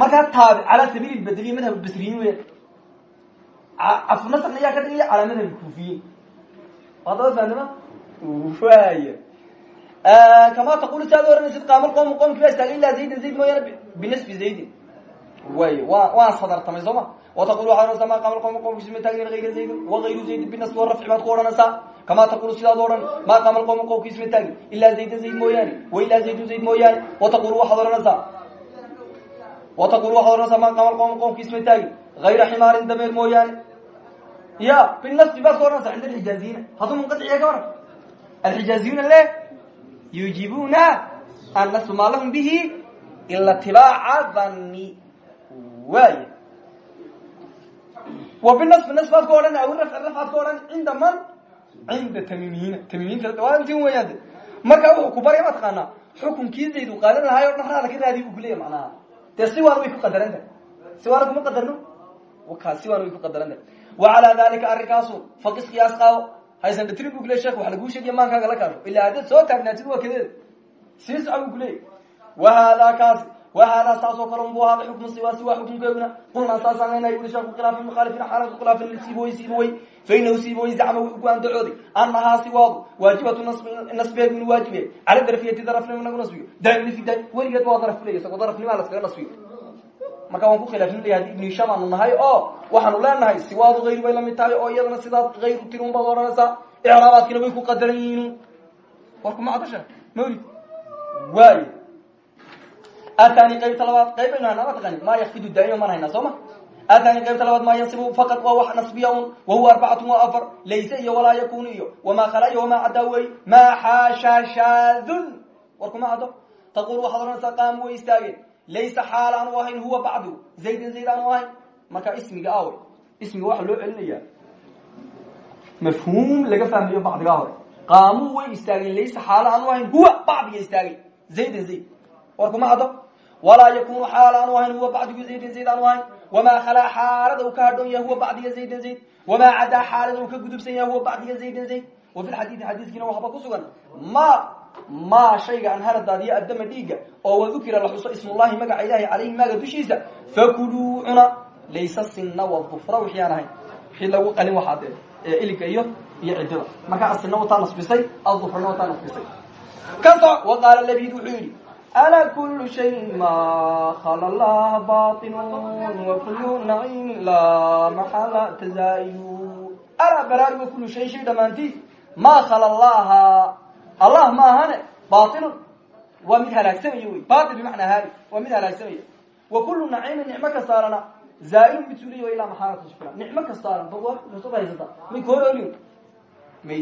Markaa taabi calaa sabiil badeliya madhab basriyin weya cafnasrna yaa ka dhigaya calaa madhab kuufiyin hadda waa fahamta ma? Waaya kama taqulu si aad oranaysid qaama qowm qomki baa istaagay ilaa zaydin zayd mooyaane binasbi zaydin way wa waan sadartamay soo ma wataqul waxaad ohanaysaa ma qaama qowm qomkiis ma taagnin ayra zaydin wagayru zaydin binasbi warafci baad ku odhanaysaa kama taqulu sidaad odhan ma qaama qowm qowmkiis ma taagin ilaa zaydin zayd mooyaane wa ilaa zaydin zayd mooyaane wataqulu waxaad odhanaysaa wataqulu waxaad odhanaysaa ma qaama qowm qowmkiis ma taagin hayra ximaarin dameer mooyaane ya binasbi baad ku odhanaysaa cinda alxijaaziyina hadduu munqaiciya ka waran alxijaaziyuna le yujibuna annasu maa lahum bihi ila tibaaca dhanni. Waay wa binasbi nas baad ka odhan awi rafci rafcaad ka odhan cinda man? Cinda tamimiyiina tamimiinta waa intin weyaan de markaa wuxuu ku barya ma taqaanaa xukunkii zayd uu qaadan lahaay o dhan raada ka raadiy buu kuleeya macnaha. Dee si waana way ku qadaran tahay. Si waana kuma qadarno? Ka si waana way ku qadaran tahay. Wa calaa dalika arrinkaasu faqis qiyaas qaado haysan dhatrin bu kule shek wax laguu maankaaga la kaasho ilaa haddaad soo taagnaatid waa kadeeda sii soco bu kuleeyay wahaadaa kaasi wahaadaa saasoo kale unbu ahaaday xukmu siwaa siwaa xukunkeeduna qulnaa saasaan leenahay uli sheeku khilaafin mukhaalifin xaalatu khilaafin lisiibawey siibawey fainahu siibawey zacma wuxuu ku andacooday annahaa siwaadu waajibatu nasbeed min waajibe cala darfiyati darafnimo inagu nasbiyo. Daa'imni fi daa'im weligeed waa daraf kuleya isagoo darafnimaa laskaga nasbiyo marka waan ku khilaafin laya haddi ibnu hisham aanu nahay oo waxaanu leenahay siwaadu hayru bay la mid tahay oo iyadana sidaad hayru tiri un baad odhanaysaa icraabaadkina way ku qadaran yihiin. Warkuma cadasha mawlid. Waayo. Athani qaybta labaad qayb baynu haynaa ma taqani maa yakfidu daa'ima maan athani qaybta labaad maa yansibu faqad waa wax nasbiya un wa huwa arbacatun waa afar layse iyo walaa yakunu iyo wamaa khala iyo wamaa caddaa wey maa xaasha shaadun warkuma caddo taqul waxaad odhanaysaa laysa xaal aanu ahayn huwa bacdu zaydin zayd aanu ahayn marka ismiga awe ismiga waxaa loo celinayaa mafhuum laga fahmayo bacdigaa hore qaamuu way istaageen laysa xaal aanu ahayn huwa bacdiga istaagay zaydin zayd warkuma caddo walaa yakunu xaal aanu ahayn huwa bacdigu zaydin zayd aanu ahayn wamaa khalaa xaalada uu ka hadhoon yahay huwa bacdiga zaydin zayd wamaa cadaa xaalada uu ka gudubsan yahay huwa bacdiga zaydin zayd wa fi lxadiidi xadiiskiina waxba ku sugan ma maa shayga anhara daadiyo addama dhiigga oo wadukira la xuso ismullahi magaca ilahi calayhi maaga dushiisa fakuluu cuna laysa sinna wadufra wixii aan ahayn wixii lagu qalin waxaa dee ee iliga iyo iyo ciddada. Markaa asinna wataa nasbisay adufrana wataa nasbisay. Ka soc wa qaala labid wuxuu yidhi ala kulu shayin ma khala allaha batinun wa kullu naciimin laa maxala tazaa'ilu. Alaa baraari wa kullu shay shay dhammaantii ma khala allaha allah ma ahane bailun waa mid halaagsamaya wey bail bimacnaa haali waa mid halaagsamaya wa kullu naciimin nicmo kastaarana zaailun mid suuliya ilaa maxaalata shukra nicmo kastaaran basuba haysata. May koololin may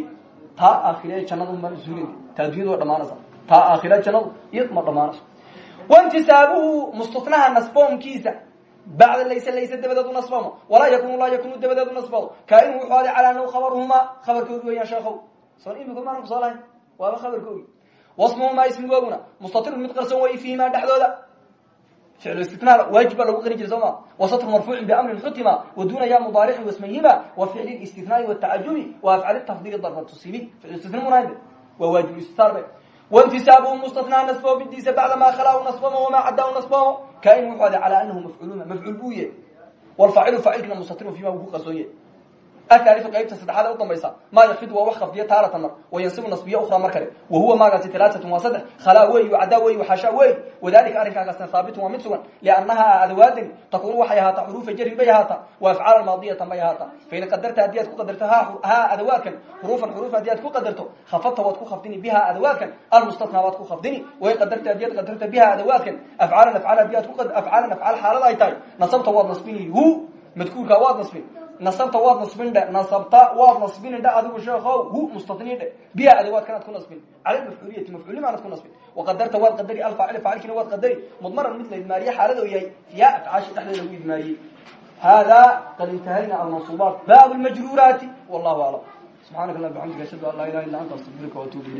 taa aakhire jannadu ma zuulin taa addunyadu waa dhamaanaysa taa aakhire jannadu iyad ma dhamaanayso waintisaabuhu mustatnaha nasboomkiisa bacda layse layse dabadeedu nasbamo walaa yakunu laa yakunu dabadeedu nasbado kaainu wuxuu aday calaa anahu khabaruhumaa. Khabarkoodu weeyaan sheekow son imika maana ku soo lahayn waaba khabarkoogi wasmuhumaa ismigooguna mustatirun mid qarsoon way fiihimaa dhexdooda. Ficlu istitnaada waajib baa lagu qari jiray soo ma? Wasatru marfuucin biamrin xutima waduna ya mudaarixin wasmayhima wa ficli istitnaai watacajubi wa afcali tafdili darba tusibi. Ficlu istitna munahde waa waajib istitaar be waintisaabuhu mustatnaa nasboobidiisa bacda maa khalaa nasbamo wamaa caddaa nasbamo kaain wuxuu aday calaa anahu mafcuuluna mafcuul buu yahy walfaacilu faacilkina mustatirun fiima uu ku qarsoon yahy athaliu qaybta saddexaad u dambaysa maa yakfidu waa wax khafdiya taaratan mar wayansibu nasbiya ukra mar kale. Wa huwa maagaasi talaatatu waa saddex khalaa wey cadaa wey xaasha wey wadalika arrinkaagaasna haabitun waa mid sugan liannahaa adawaadani takunu waxay ahaataa xuruufa jarin bay ahaataa wa afcaala maadiyatan bay ahaataa. Fain qadarta haddii aad ku qadarto ha adawaadkan xuruufan xuruuf haddii aad ku qadarto khafadta waad ku khafdini biha adawaadkan almustatna waad ku khafdini. Wain qadarta haddii aad qadarto biha adawaadkan afcaalan afcaal haddii aad ku afcaalan afcaal xaalada ay tahay nasabta waad nasbini hu madkuurka waad nasbin nasabta waad nasbin dhe nasabta waad nasbini dhe adigu sheekho hu mustatni dhe biha adawaadkan aad ku nasbin cala mafcuuliyati mafcuulnima aad ku nasbin waqadarta waad qadari alfaacil faacilkina waad qadari mudmaran mid la idmaariye xaalada u yahay fiiha afcaashi dhexdeeda lagu idmaariyey hada qad intahayna almansuubaat bab lmajruuraati wallahu aclam subxaanaka allah bxamdika ashhadu an laa ilaha illa anta astaqfiruka waatuubu ilayk